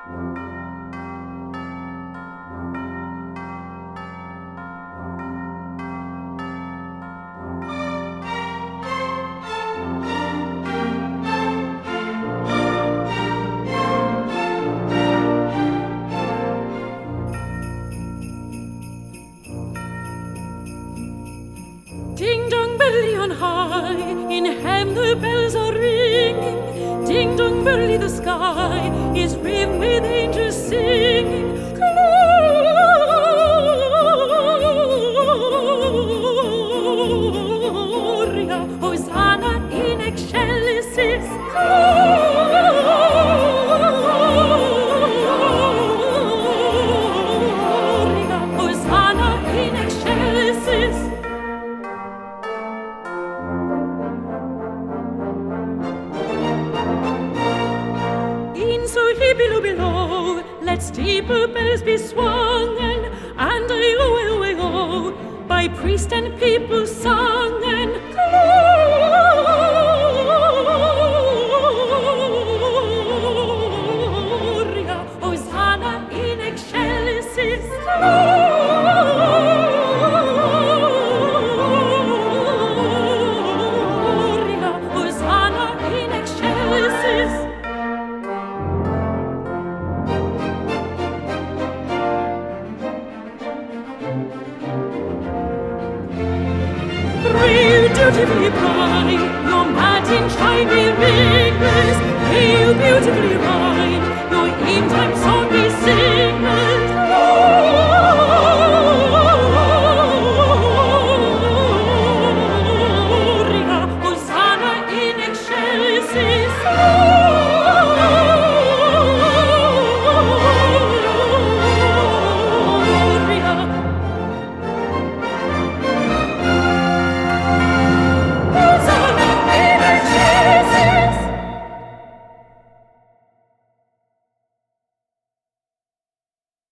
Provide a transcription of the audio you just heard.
Ding dong belly on high, in heaven the bells are ringing. Ding dong belly, the sky is rimmed with angels singing. Gloria, Hosanna in excelsis. Gloria, below, below, let steeple bells be swung, and, and I go, I go, by priest and people sung, and gloria, Hosanna in excelsis, gloria. beautifully blind, your matin shine will make this pale beautifully blind, your in-time song will sing us. Hosanna in excelsis,